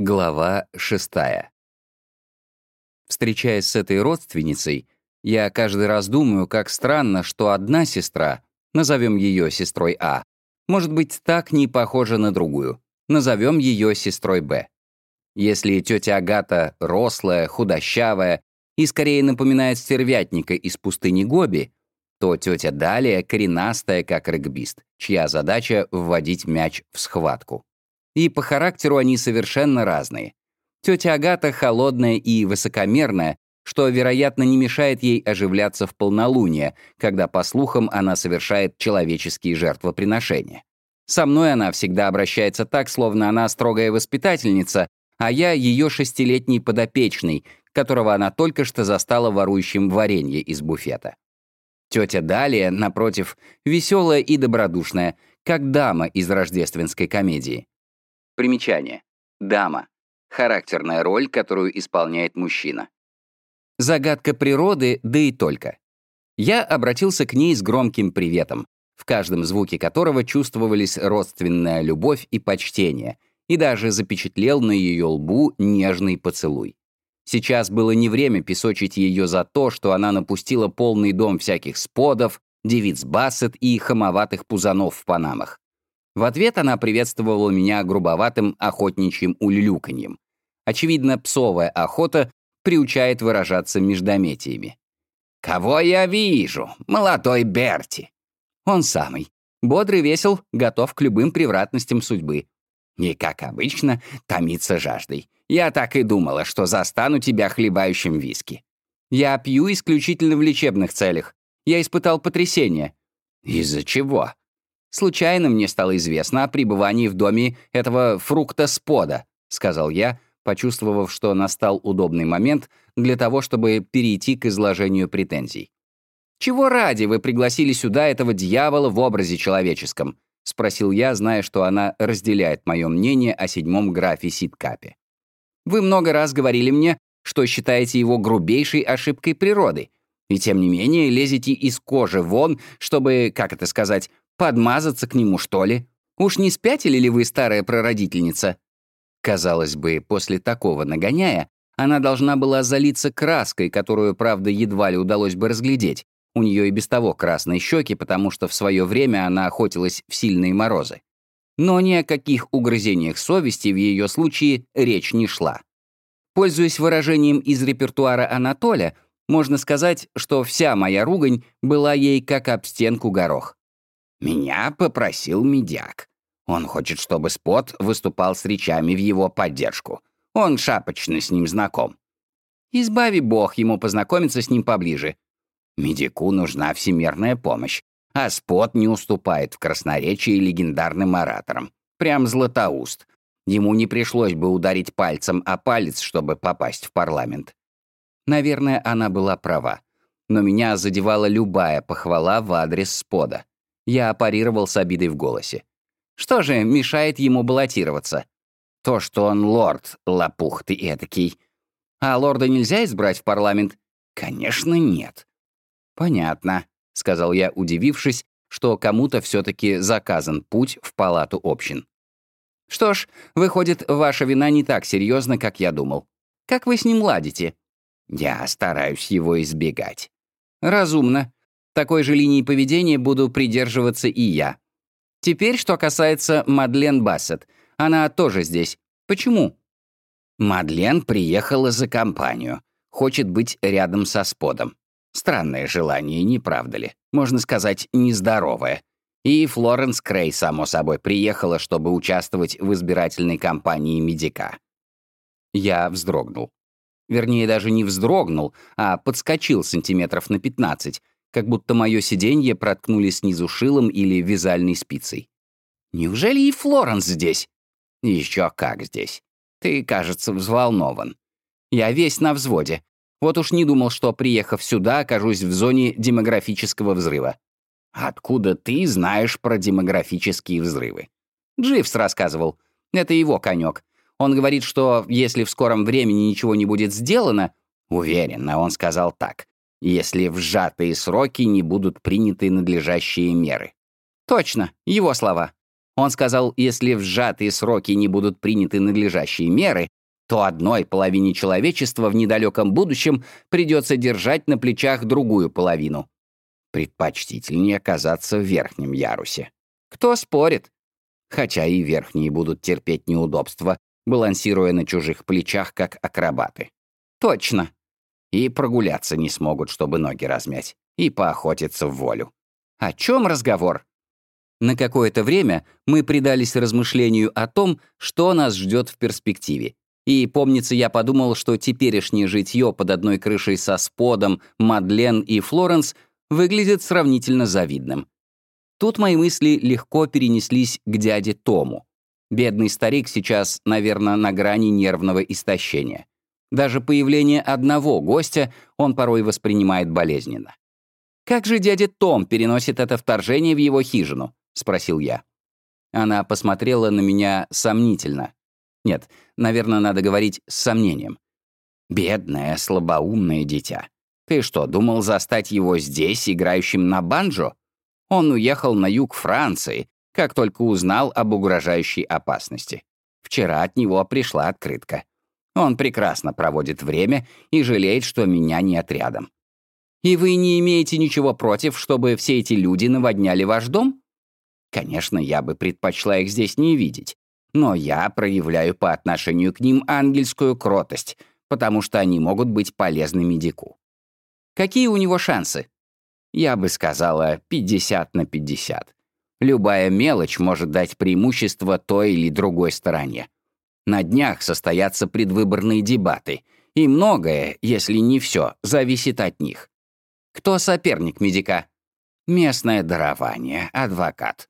Глава шестая. Встречаясь с этой родственницей, я каждый раз думаю, как странно, что одна сестра, назовем ее сестрой А, может быть так не похожа на другую, назовем ее сестрой Б. Если тетя Агата рослая, худощавая и скорее напоминает стервятника из пустыни Гоби, то тетя Далия коренастая, как регбист, чья задача — вводить мяч в схватку. И по характеру они совершенно разные. Тетя Агата холодная и высокомерная, что, вероятно, не мешает ей оживляться в полнолуние, когда, по слухам, она совершает человеческие жертвоприношения. Со мной она всегда обращается так, словно она строгая воспитательница, а я ее шестилетний подопечный, которого она только что застала ворующим варенье из буфета. Тетя Далия, напротив, веселая и добродушная, как дама из рождественской комедии. Примечание. Дама. Характерная роль, которую исполняет мужчина. Загадка природы, да и только. Я обратился к ней с громким приветом, в каждом звуке которого чувствовались родственная любовь и почтение, и даже запечатлел на ее лбу нежный поцелуй. Сейчас было не время песочить ее за то, что она напустила полный дом всяких сподов, девиц бассет и хамоватых пузанов в панамах. В ответ она приветствовала меня грубоватым охотничьим улюлюканьем. Очевидно, псовая охота приучает выражаться междометиями. «Кого я вижу? Молодой Берти!» Он самый. Бодрый, весел, готов к любым превратностям судьбы. И, как обычно, томится жаждой. Я так и думала, что застану тебя хлебающим виски. Я пью исключительно в лечебных целях. Я испытал потрясение. Из-за чего? Случайно мне стало известно о пребывании в доме этого фрукта-спода, сказал я, почувствовав, что настал удобный момент для того, чтобы перейти к изложению претензий. «Чего ради вы пригласили сюда этого дьявола в образе человеческом?» — спросил я, зная, что она разделяет мое мнение о седьмом графе Ситкапе. «Вы много раз говорили мне, что считаете его грубейшей ошибкой природы, и тем не менее лезете из кожи вон, чтобы, как это сказать, Подмазаться к нему, что ли? Уж не спятили ли вы, старая прародительница?» Казалось бы, после такого нагоняя, она должна была залиться краской, которую, правда, едва ли удалось бы разглядеть. У нее и без того красные щеки, потому что в свое время она охотилась в сильные морозы. Но ни о каких угрызениях совести в ее случае речь не шла. Пользуясь выражением из репертуара Анатоля, можно сказать, что вся моя ругань была ей как об стенку горох. Меня попросил медяк. Он хочет, чтобы Спот выступал с речами в его поддержку. Он шапочно с ним знаком. Избави бог ему познакомиться с ним поближе. Медику нужна всемирная помощь, а Спот не уступает в красноречии легендарным ораторам. Прям златоуст. Ему не пришлось бы ударить пальцем о палец, чтобы попасть в парламент. Наверное, она была права. Но меня задевала любая похвала в адрес Спода. Я парировал с обидой в голосе. Что же мешает ему баллотироваться? То, что он лорд, лопух ты этакий. А лорда нельзя избрать в парламент? Конечно, нет. Понятно, — сказал я, удивившись, что кому-то все-таки заказан путь в палату общин. Что ж, выходит, ваша вина не так серьезна, как я думал. Как вы с ним ладите? Я стараюсь его избегать. Разумно. Такой же линии поведения буду придерживаться и я. Теперь, что касается Мадлен Бассет. Она тоже здесь. Почему? Мадлен приехала за компанию. Хочет быть рядом со Сподом. Странное желание, не правда ли? Можно сказать, нездоровое. И Флоренс Крей, само собой, приехала, чтобы участвовать в избирательной кампании медика. Я вздрогнул. Вернее, даже не вздрогнул, а подскочил сантиметров на 15, как будто мое сиденье проткнули снизу шилом или вязальной спицей. «Неужели и Флоренс здесь?» «Еще как здесь. Ты, кажется, взволнован. Я весь на взводе. Вот уж не думал, что, приехав сюда, окажусь в зоне демографического взрыва. Откуда ты знаешь про демографические взрывы? Дживс рассказывал. Это его конек. Он говорит, что если в скором времени ничего не будет сделано, уверенно, он сказал так если в сжатые сроки не будут приняты надлежащие меры. Точно, его слова. Он сказал, если в сжатые сроки не будут приняты надлежащие меры, то одной половине человечества в недалеком будущем придется держать на плечах другую половину. Предпочтительнее оказаться в верхнем ярусе. Кто спорит? Хотя и верхние будут терпеть неудобства, балансируя на чужих плечах, как акробаты. Точно. И прогуляться не смогут, чтобы ноги размять, и поохотиться в волю. О чем разговор? На какое-то время мы предались размышлению о том, что нас ждет в перспективе, и, помнится, я подумал, что теперешнее житье под одной крышей со Сподом, Мадлен и Флоренс выглядит сравнительно завидным. Тут мои мысли легко перенеслись к дяде Тому. Бедный старик сейчас, наверное, на грани нервного истощения. Даже появление одного гостя он порой воспринимает болезненно. «Как же дядя Том переносит это вторжение в его хижину?» — спросил я. Она посмотрела на меня сомнительно, нет, наверное, надо говорить с сомнением. «Бедное, слабоумное дитя. Ты что, думал застать его здесь, играющим на банджо? Он уехал на юг Франции, как только узнал об угрожающей опасности. Вчера от него пришла открытка. Он прекрасно проводит время и жалеет, что меня нет рядом. И вы не имеете ничего против, чтобы все эти люди наводняли ваш дом? Конечно, я бы предпочла их здесь не видеть но я проявляю по отношению к ним ангельскую кротость, потому что они могут быть полезны медику. Какие у него шансы? Я бы сказала 50 на 50. Любая мелочь может дать преимущество той или другой стороне. На днях состоятся предвыборные дебаты, и многое, если не все, зависит от них. Кто соперник медика? Местное дарование, адвокат.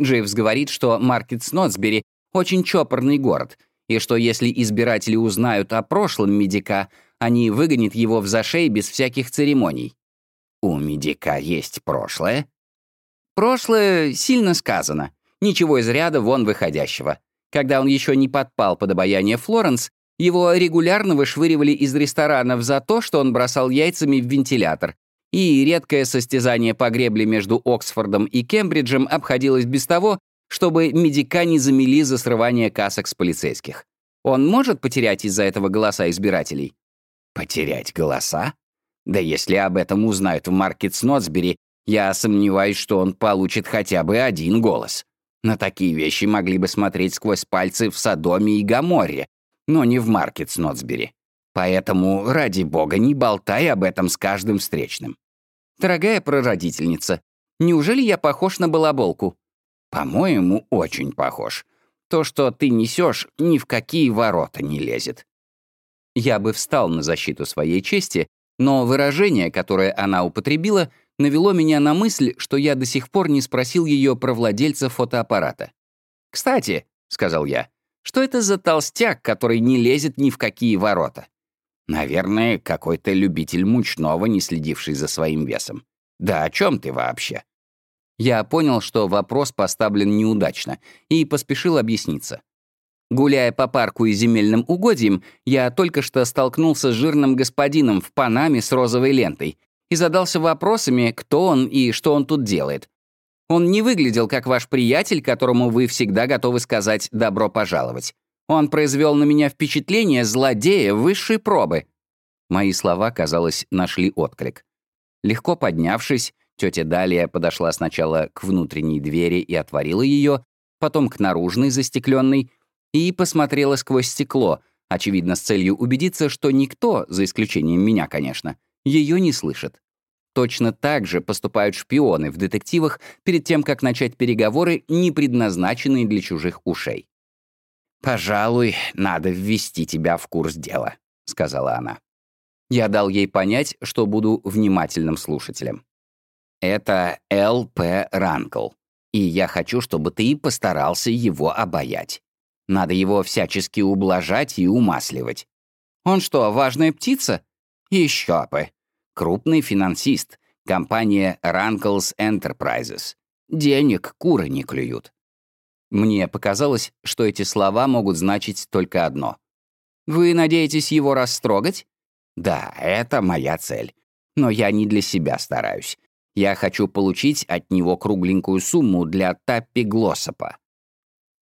Дживс говорит, что Маркет Снотсбери очень чопорный город, и что если избиратели узнают о прошлом медика, они выгонят его в зашей без всяких церемоний. У медика есть прошлое? Прошлое сильно сказано. Ничего из ряда вон выходящего. Когда он еще не подпал под обаяние Флоренс, его регулярно вышвыривали из ресторанов за то, что он бросал яйцами в вентилятор, и редкое состязание по гребле между Оксфордом и Кембриджем обходилось без того, чтобы медика не замели за срывание касок с полицейских. Он может потерять из-за этого голоса избирателей? Потерять голоса? Да если об этом узнают в Маркет Снотсбери, я сомневаюсь, что он получит хотя бы один голос. На такие вещи могли бы смотреть сквозь пальцы в Содоме и Гаморе, но не в Маркет Снотсбери. Поэтому, ради бога, не болтай об этом с каждым встречным. Дорогая прародительница, неужели я похож на балаболку? По-моему, очень похож. То, что ты несешь, ни в какие ворота не лезет. Я бы встал на защиту своей чести, но выражение, которое она употребила, навело меня на мысль, что я до сих пор не спросил ее про владельца фотоаппарата. «Кстати», — сказал я, — «что это за толстяк, который не лезет ни в какие ворота?» «Наверное, какой-то любитель мучного, не следивший за своим весом. Да о чем ты вообще?» Я понял, что вопрос поставлен неудачно, и поспешил объясниться. Гуляя по парку и земельным угодьям, я только что столкнулся с жирным господином в панаме с розовой лентой и задался вопросами, кто он и что он тут делает. Он не выглядел как ваш приятель, которому вы всегда готовы сказать «добро пожаловать». Он произвел на меня впечатление злодея высшей пробы. Мои слова, казалось, нашли отклик. Легко поднявшись, Тетя Далия подошла сначала к внутренней двери и отворила ее, потом к наружной застекленной и посмотрела сквозь стекло, очевидно, с целью убедиться, что никто, за исключением меня, конечно, ее не слышит. Точно так же поступают шпионы в детективах перед тем, как начать переговоры, не предназначенные для чужих ушей. «Пожалуй, надо ввести тебя в курс дела», — сказала она. Я дал ей понять, что буду внимательным слушателем. Это Л.П. Ранкл, и я хочу, чтобы ты постарался его обаять. Надо его всячески ублажать и умасливать. Он что, важная птица? Еще бы. Крупный финансист. Компания Rankles Enterprises. Денег куры не клюют. Мне показалось, что эти слова могут значить только одно. Вы надеетесь его растрогать? Да, это моя цель. Но я не для себя стараюсь. Я хочу получить от него кругленькую сумму для Таппи Глоссопа.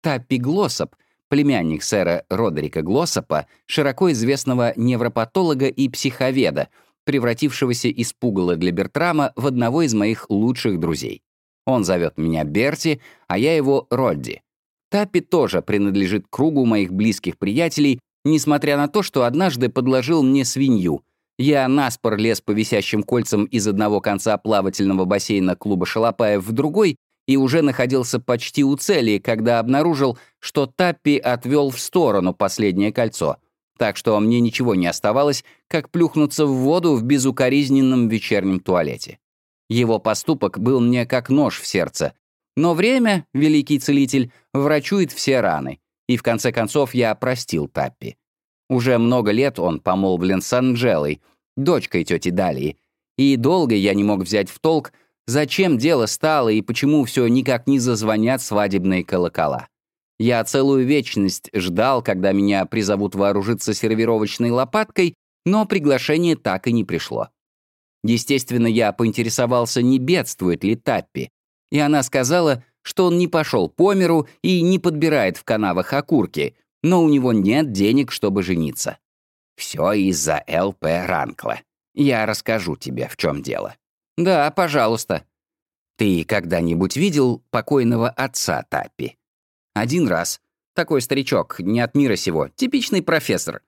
Таппи Глоссоп, племянник сэра Родерика Глоссопа, широко известного невропатолога и психоведа, превратившегося из пугала для Бертрама в одного из моих лучших друзей. Он зовет меня Берти, а я его Родди. Таппи тоже принадлежит кругу моих близких приятелей, несмотря на то, что однажды подложил мне свинью. Я наспор лез по висящим кольцам из одного конца плавательного бассейна клуба Шалопаев в другой и уже находился почти у цели, когда обнаружил, что Таппи отвел в сторону последнее кольцо. Так что мне ничего не оставалось, как плюхнуться в воду в безукоризненном вечернем туалете. Его поступок был мне как нож в сердце. Но время, великий целитель, врачует все раны, и в конце концов я простил Таппи. Уже много лет он помолвлен с Анджелой, дочкой тети Далии, и долго я не мог взять в толк, зачем дело стало и почему все никак не зазвонят свадебные колокола. Я целую вечность ждал, когда меня призовут вооружиться сервировочной лопаткой, но приглашение так и не пришло. Естественно, я поинтересовался, не бедствует ли Таппи, и она сказала, что он не пошел по миру и не подбирает в канавах окурки, но у него нет денег, чтобы жениться. Все из-за ЛП Ранкла. Я расскажу тебе, в чем дело. Да, пожалуйста. Ты когда-нибудь видел покойного отца Таппи? Один раз. Такой старичок, не от мира сего, типичный профессор.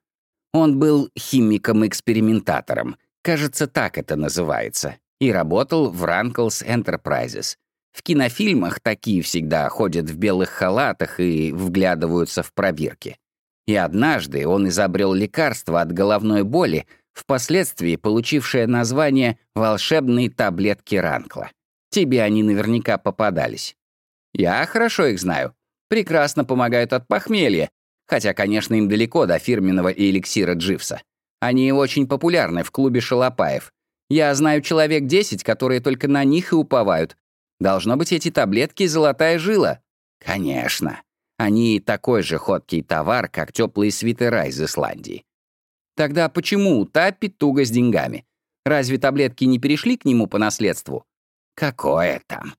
Он был химиком-экспериментатором, кажется, так это называется, и работал в Ранклс Enterprises. В кинофильмах такие всегда ходят в белых халатах и вглядываются в пробирки. И однажды он изобрел лекарство от головной боли, впоследствии получившее название «волшебные таблетки Ранкла». Тебе они наверняка попадались. Я хорошо их знаю прекрасно помогают от похмелья, хотя, конечно, им далеко до фирменного эликсира Дживса. Они очень популярны в клубе шалопаев. Я знаю человек 10, которые только на них и уповают. Должно быть, эти таблетки — золотая жила. Конечно. Они такой же ходкий товар, как теплые свитера из Исландии. Тогда почему у Таппи туго с деньгами? Разве таблетки не перешли к нему по наследству? Какое там?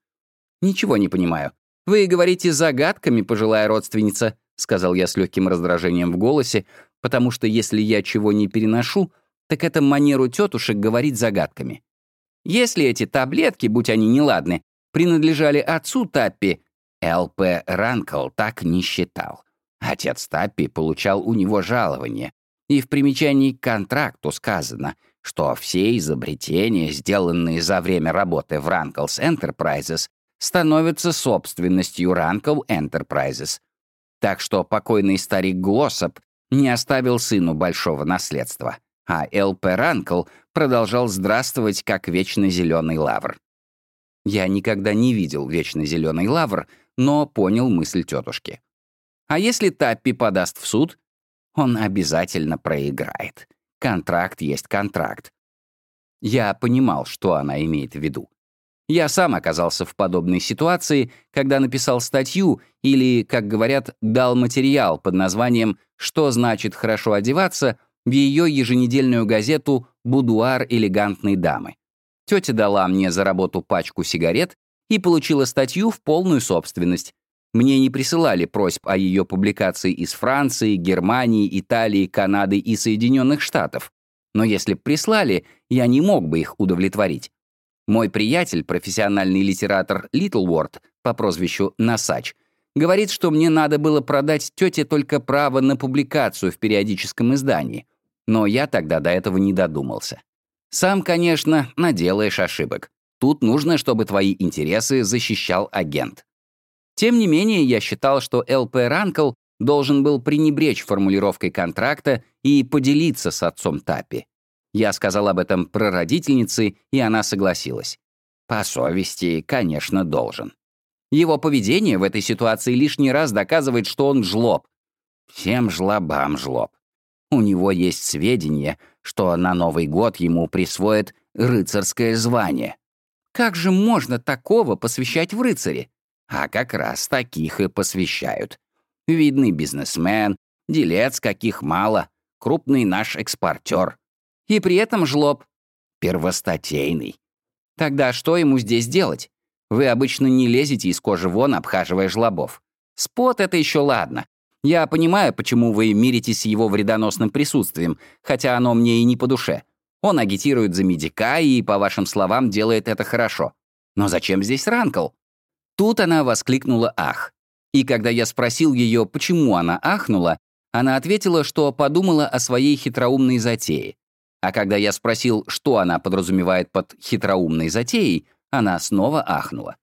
Ничего не понимаю. «Вы говорите загадками, пожилая родственница», — сказал я с легким раздражением в голосе, потому что если я чего не переношу, так это манеру тетушек говорить загадками. Если эти таблетки, будь они неладны, принадлежали отцу Таппи, Л.П. Ранкл так не считал. Отец Таппи получал у него жалование, и в примечании к контракту сказано, что все изобретения, сделанные за время работы в Ранклс Enterprises, становятся собственностью Rankle Enterprises. Так что покойный старик Глоссоп не оставил сыну большого наследства, а Л.П. Ранкл продолжал здравствовать как вечно зеленый лавр. Я никогда не видел вечно зеленый лавр, но понял мысль тетушки. А если Таппи подаст в суд, он обязательно проиграет. Контракт есть контракт. Я понимал, что она имеет в виду. Я сам оказался в подобной ситуации, когда написал статью или, как говорят, дал материал под названием «Что значит хорошо одеваться» в ее еженедельную газету «Будуар элегантной дамы». Тетя дала мне за работу пачку сигарет и получила статью в полную собственность. Мне не присылали просьб о ее публикации из Франции, Германии, Италии, Канады и Соединенных Штатов. Но если б прислали, я не мог бы их удовлетворить. Мой приятель, профессиональный литератор Литлворд по прозвищу Насач, говорит, что мне надо было продать тете только право на публикацию в периодическом издании. Но я тогда до этого не додумался. Сам, конечно, наделаешь ошибок. Тут нужно, чтобы твои интересы защищал агент. Тем не менее, я считал, что ЛП Ранкл должен был пренебречь формулировкой контракта и поделиться с отцом Тапи. Я сказал об этом прародительнице, и она согласилась. По совести, конечно, должен. Его поведение в этой ситуации лишний раз доказывает, что он жлоб. Всем жлобам жлоб. У него есть сведения, что на Новый год ему присвоят рыцарское звание. Как же можно такого посвящать в рыцари? А как раз таких и посвящают. Видный бизнесмен, делец каких мало, крупный наш экспортер. И при этом жлоб. Первостатейный. Тогда что ему здесь делать? Вы обычно не лезете из кожи вон, обхаживая жлобов. Спот — это еще ладно. Я понимаю, почему вы миритесь с его вредоносным присутствием, хотя оно мне и не по душе. Он агитирует за медика и, по вашим словам, делает это хорошо. Но зачем здесь Ранкл? Тут она воскликнула «ах». И когда я спросил ее, почему она ахнула, она ответила, что подумала о своей хитроумной затее. А когда я спросил, что она подразумевает под хитроумной затеей, она снова ахнула.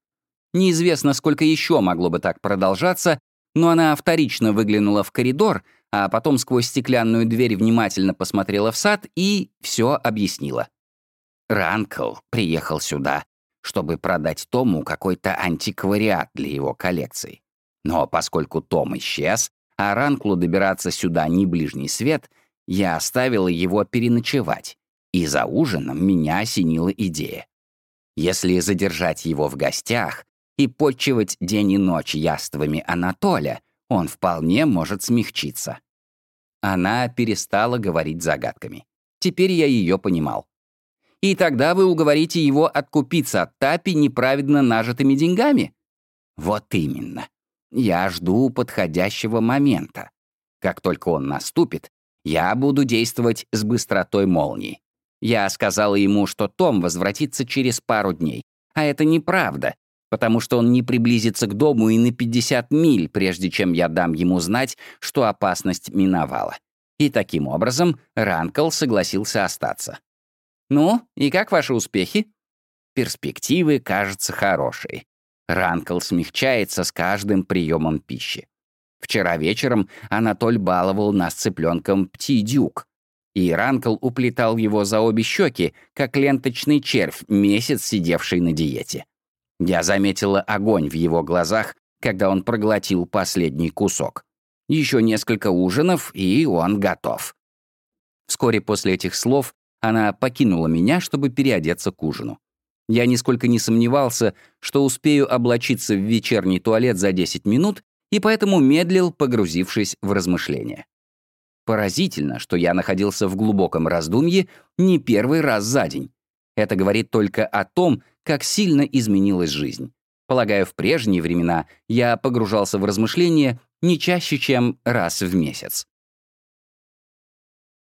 Неизвестно, сколько еще могло бы так продолжаться, но она вторично выглянула в коридор, а потом сквозь стеклянную дверь внимательно посмотрела в сад и все объяснила. Ранкл приехал сюда, чтобы продать Тому какой-то антиквариат для его коллекции. Но поскольку Том исчез, а Ранклу добираться сюда не ближний свет, я оставила его переночевать, и за ужином меня осенила идея. Если задержать его в гостях и подчивать день и ночь яствами Анатоля, он вполне может смягчиться. Она перестала говорить загадками. Теперь я ее понимал. И тогда вы уговорите его откупиться от Тапи неправедно нажитыми деньгами? Вот именно. Я жду подходящего момента. Как только он наступит, я буду действовать с быстротой молнии. Я сказала ему, что Том возвратится через пару дней. А это неправда, потому что он не приблизится к дому и на 50 миль, прежде чем я дам ему знать, что опасность миновала. И таким образом Ранкл согласился остаться. «Ну, и как ваши успехи?» Перспективы, кажутся хорошие. Ранкл смягчается с каждым приемом пищи. Вчера вечером Анатоль баловал нас цыпленком птидюк, и Ранкл уплетал его за обе щеки, как ленточный червь, месяц сидевший на диете. Я заметила огонь в его глазах, когда он проглотил последний кусок. Еще несколько ужинов, и он готов. Вскоре после этих слов она покинула меня, чтобы переодеться к ужину. Я нисколько не сомневался, что успею облачиться в вечерний туалет за 10 минут, и поэтому медлил, погрузившись в размышления. Поразительно, что я находился в глубоком раздумье не первый раз за день. Это говорит только о том, как сильно изменилась жизнь. Полагаю, в прежние времена я погружался в размышления не чаще, чем раз в месяц.